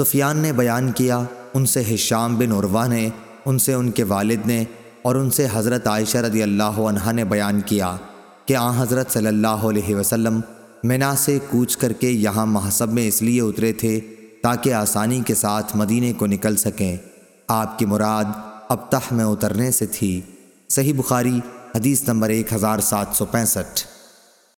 سفیان نے بیان کیا، ان سے حشام بن عروہ نے، ان سے ان کے والد نے اور ان سے حضرت عائشہ رضی اللہ عنہ نے بیان کیا کہ آن حضرت صلی اللہ علیہ وسلم منا سے کوچ کر کے یہاں محسب میں اس لیے اترے تھے تاکہ آسانی کے ساتھ مدینے کو نکل سکیں۔ آپ کی مراد اب ابتح میں اترنے سے تھی۔ صحیح بخاری، حدیث نمبر ایک ہزار سات سو پینسٹھ۔